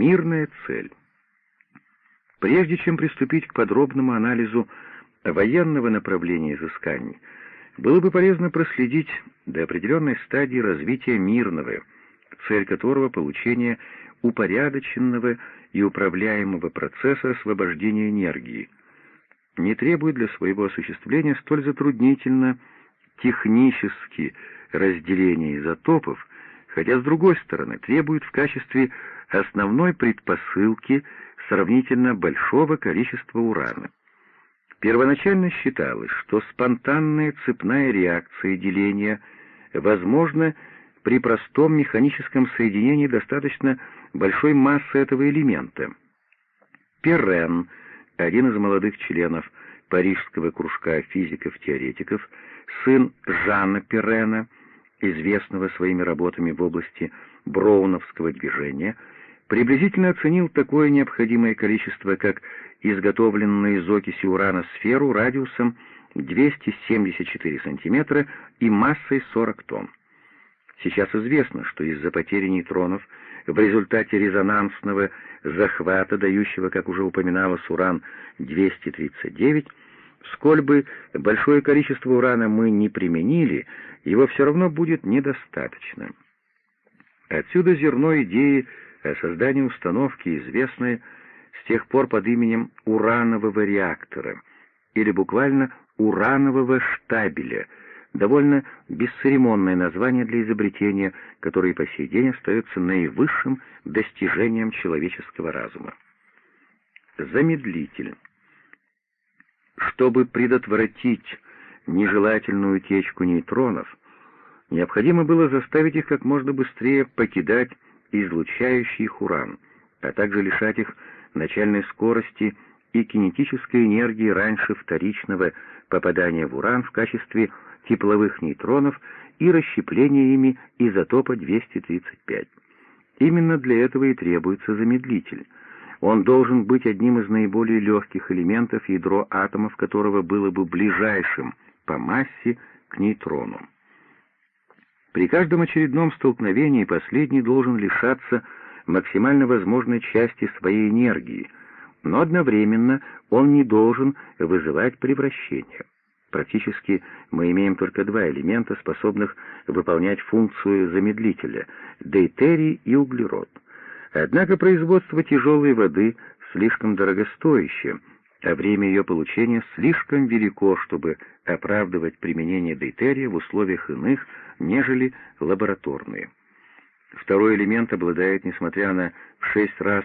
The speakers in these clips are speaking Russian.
Мирная цель. Прежде чем приступить к подробному анализу военного направления изысканий, было бы полезно проследить до определенной стадии развития мирного, цель которого — получение упорядоченного и управляемого процесса освобождения энергии, не требует для своего осуществления столь затруднительно технически разделения изотопов, хотя, с другой стороны, требует в качестве основной предпосылки сравнительно большого количества урана. Первоначально считалось, что спонтанная цепная реакция деления возможна при простом механическом соединении достаточно большой массы этого элемента. Перрен, один из молодых членов парижского кружка физиков-теоретиков, сын Жана Перрена, известного своими работами в области броуновского движения, приблизительно оценил такое необходимое количество, как изготовленную из окиси урана сферу радиусом 274 см и массой 40 тонн. Сейчас известно, что из-за потери нейтронов в результате резонансного захвата, дающего, как уже упоминалось, уран-239, сколь бы большое количество урана мы не применили, его все равно будет недостаточно. Отсюда зерно идеи о создании установки, известной с тех пор под именем уранового реактора, или буквально уранового штабеля, довольно бесцеремонное название для изобретения, которое по сей день остается наивысшим достижением человеческого разума. Замедлитель. Чтобы предотвратить нежелательную утечку нейтронов, необходимо было заставить их как можно быстрее покидать излучающий их уран, а также лишать их начальной скорости и кинетической энергии раньше вторичного попадания в уран в качестве тепловых нейтронов и расщепления ими изотопа 235. Именно для этого и требуется замедлитель. Он должен быть одним из наиболее легких элементов, ядро атомов которого было бы ближайшим по массе к нейтрону. При каждом очередном столкновении последний должен лишаться максимально возможной части своей энергии, но одновременно он не должен вызывать превращения. Практически мы имеем только два элемента, способных выполнять функцию замедлителя — дейтерий и углерод. Однако производство тяжелой воды слишком дорогостоящее, а время ее получения слишком велико, чтобы оправдывать применение дейтерия в условиях иных, нежели лабораторные. Второй элемент обладает, несмотря на в шесть раз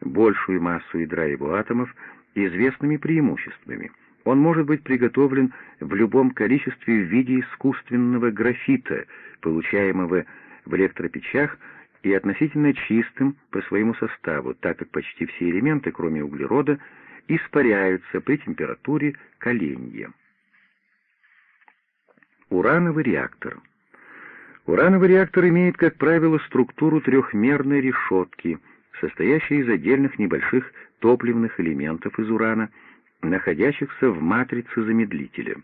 большую массу ядра его атомов, известными преимуществами. Он может быть приготовлен в любом количестве в виде искусственного графита, получаемого в электропечах, и относительно чистым по своему составу, так как почти все элементы, кроме углерода, испаряются при температуре каленья. Урановый реактор. Урановый реактор имеет, как правило, структуру трехмерной решетки, состоящей из отдельных небольших топливных элементов из урана, находящихся в матрице замедлителя.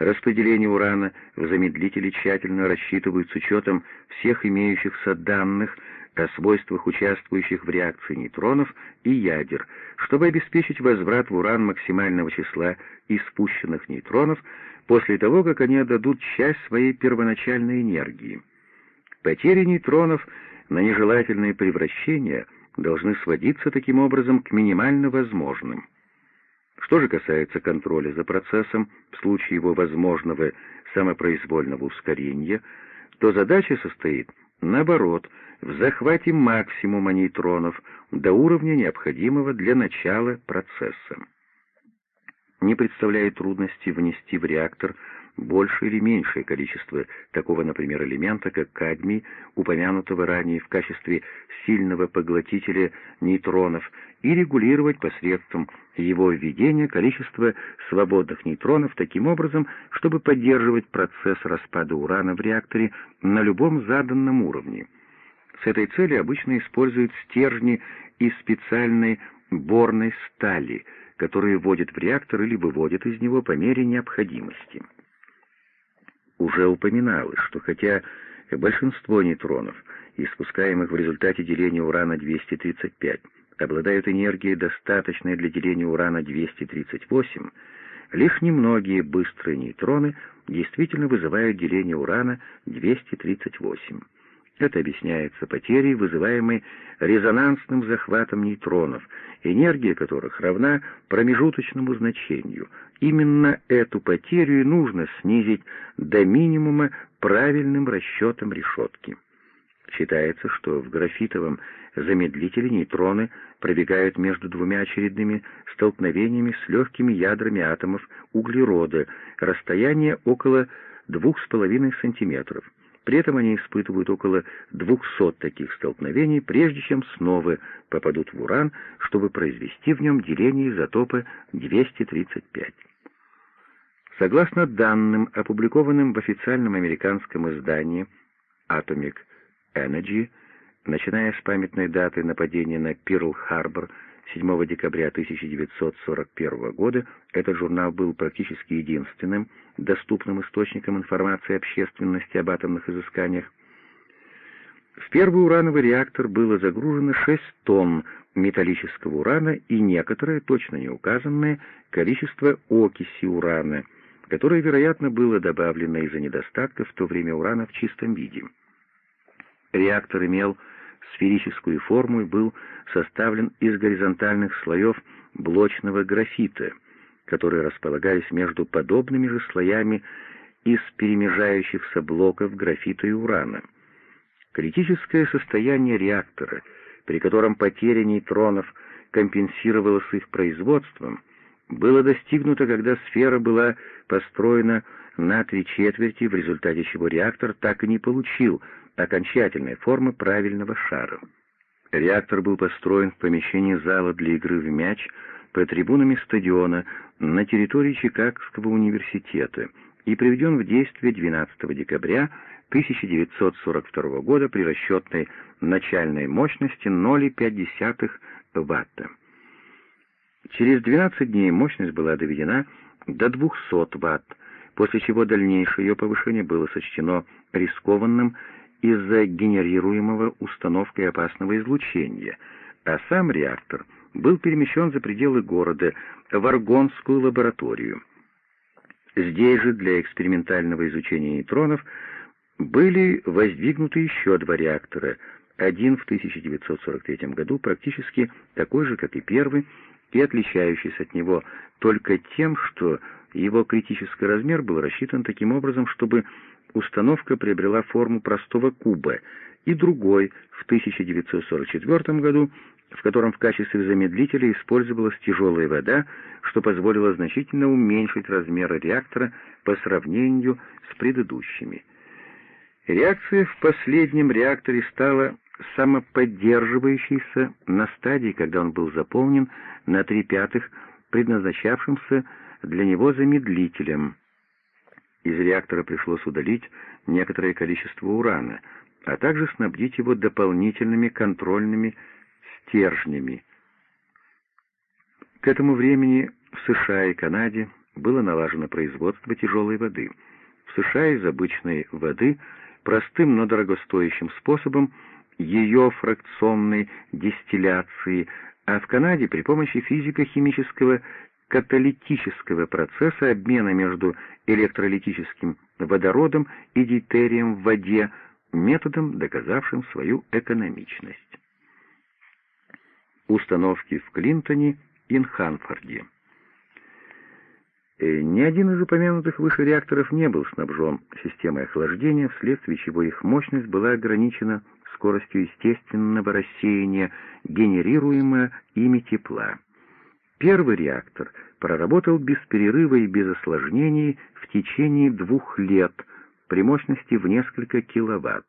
Распределение урана в замедлителе тщательно рассчитывают с учетом всех имеющихся данных о свойствах участвующих в реакции нейтронов и ядер, чтобы обеспечить возврат в уран максимального числа испущенных нейтронов после того, как они отдадут часть своей первоначальной энергии. Потери нейтронов на нежелательные превращения должны сводиться таким образом к минимально возможным. Что же касается контроля за процессом в случае его возможного самопроизвольного ускорения, то задача состоит, наоборот, в захвате максимума нейтронов до уровня, необходимого для начала процесса. Не представляет трудности внести в реактор большее или меньшее количество такого, например, элемента, как кадмий, упомянутого ранее в качестве сильного поглотителя нейтронов, и регулировать посредством его введения количество свободных нейтронов таким образом, чтобы поддерживать процесс распада урана в реакторе на любом заданном уровне. С этой целью обычно используют стержни из специальной борной стали, которые вводят в реактор или выводят из него по мере необходимости. Уже упоминалось, что хотя Большинство нейтронов, испускаемых в результате деления урана-235, обладают энергией, достаточной для деления урана-238, лишь немногие быстрые нейтроны действительно вызывают деление урана-238. Это объясняется потерей, вызываемой резонансным захватом нейтронов, энергия которых равна промежуточному значению. Именно эту потерю нужно снизить до минимума правильным расчетом решетки. Считается, что в графитовом замедлителе нейтроны пробегают между двумя очередными столкновениями с легкими ядрами атомов углерода, расстояние около 2,5 сантиметров. При этом они испытывают около 200 таких столкновений, прежде чем снова попадут в уран, чтобы произвести в нем деление изотопа 235. Согласно данным, опубликованным в официальном американском издании Atomic Energy, начиная с памятной даты нападения на Перл-Харбор 7 декабря 1941 года этот журнал был практически единственным доступным источником информации общественности об атомных изысканиях. В первый урановый реактор было загружено 6 тонн металлического урана и некоторое, точно не указанное, количество окиси урана, которое, вероятно, было добавлено из-за недостатка в то время урана в чистом виде. Реактор имел сферическую форму и был составлен из горизонтальных слоев блочного графита, которые располагались между подобными же слоями из перемежающихся блоков графита и урана. Критическое состояние реактора, при котором потеря нейтронов компенсировалась их производством, было достигнуто, когда сфера была построена на три четверти, в результате чего реактор так и не получил окончательной формы правильного шара. Реактор был построен в помещении зала для игры в мяч по трибунами стадиона на территории Чикагского университета и приведен в действие 12 декабря 1942 года при расчетной начальной мощности 0,5 Вт. Через 12 дней мощность была доведена до 200 Вт, после чего дальнейшее ее повышение было сочтено рискованным из-за генерируемого установкой опасного излучения, а сам реактор был перемещен за пределы города в Аргонскую лабораторию. Здесь же для экспериментального изучения нейтронов были воздвигнуты еще два реактора, один в 1943 году практически такой же, как и первый, и отличающийся от него только тем, что его критический размер был рассчитан таким образом, чтобы установка приобрела форму простого куба, и другой в 1944 году, в котором в качестве замедлителя использовалась тяжелая вода, что позволило значительно уменьшить размеры реактора по сравнению с предыдущими. Реакция в последнем реакторе стала самоподдерживающейся на стадии, когда он был заполнен на три пятых предназначавшимся для него замедлителем. Из реактора пришлось удалить некоторое количество урана, а также снабдить его дополнительными контрольными стержнями. К этому времени в США и Канаде было налажено производство тяжелой воды. В США из обычной воды простым, но дорогостоящим способом ее фракционной дистилляции, а в Канаде при помощи физико-химического каталитического процесса обмена между электролитическим водородом и дейтерием в воде, методом, доказавшим свою экономичность. Установки в Клинтоне и Нханфорде. Э, ни один из упомянутых выше реакторов не был снабжен системой охлаждения, вследствие чего их мощность была ограничена скоростью естественного рассеяния, генерируемого ими тепла. Первый реактор проработал без перерыва и без осложнений в течение двух лет при мощности в несколько киловатт.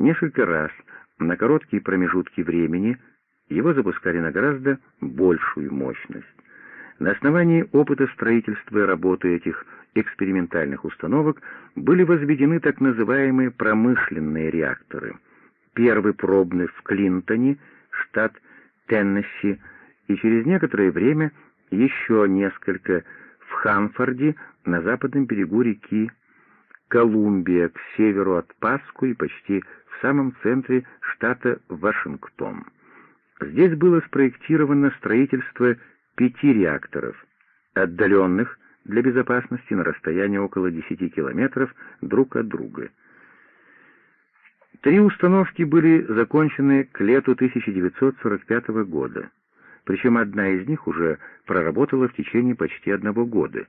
Несколько раз на короткие промежутки времени его запускали на гораздо большую мощность. На основании опыта строительства и работы этих экспериментальных установок были возведены так называемые промышленные реакторы. Первый пробный в Клинтоне, штат Теннесси, и через некоторое время еще несколько в Ханфорде на западном берегу реки Колумбия к северу от Паску и почти в самом центре штата Вашингтон. Здесь было спроектировано строительство пяти реакторов, отдаленных для безопасности на расстоянии около 10 километров друг от друга. Три установки были закончены к лету 1945 года, причем одна из них уже проработала в течение почти одного года.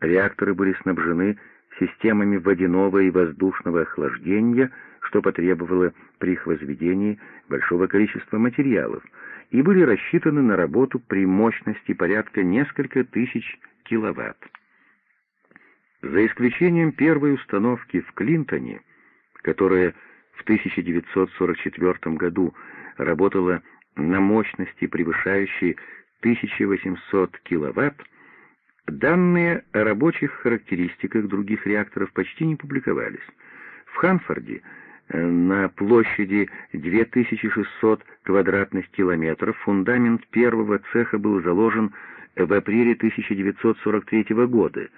Реакторы были снабжены системами водяного и воздушного охлаждения, что потребовало при их возведении большого количества материалов, и были рассчитаны на работу при мощности порядка несколько тысяч киловатт. За исключением первой установки в Клинтоне, которая в 1944 году работала на мощности, превышающей 1800 киловатт, данные о рабочих характеристиках других реакторов почти не публиковались. В Ханфорде э, на площади 2600 квадратных километров фундамент первого цеха был заложен в апреле 1943 года,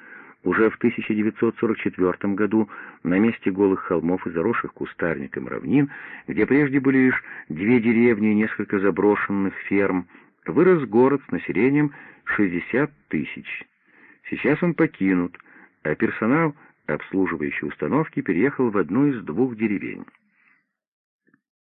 уже в 1944 году на месте голых холмов и заросших кустарником равнин, где прежде были лишь две деревни и несколько заброшенных ферм, вырос город с населением 60 тысяч. Сейчас он покинут, а персонал, обслуживающий установки, переехал в одну из двух деревень.